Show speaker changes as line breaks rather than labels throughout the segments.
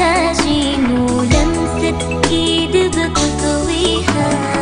عتاشين ولمسة ايد بتطويها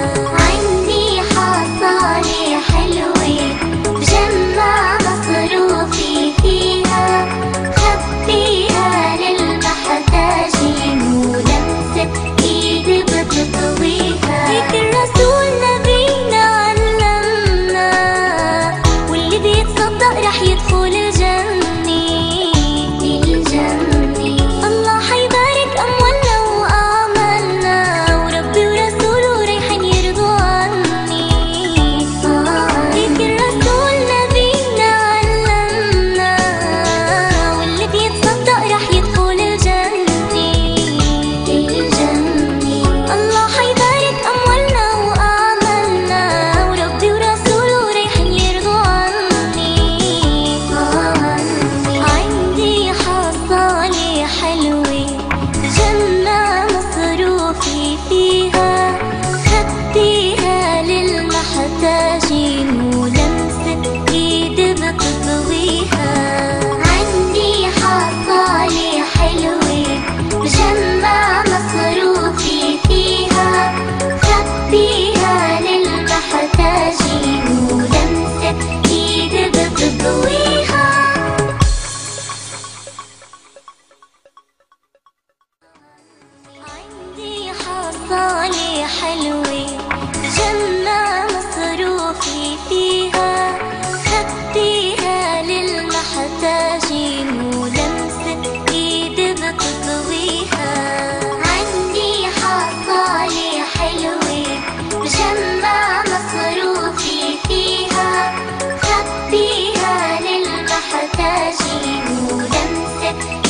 مصالي حلوة جمع مصروفي فيها. خبيها للمحتاجين ولمسة إيد بتطويها. عندي حصالي حلوة مجمع مصروفي فيها. خبيها للمحتاجين ولمسة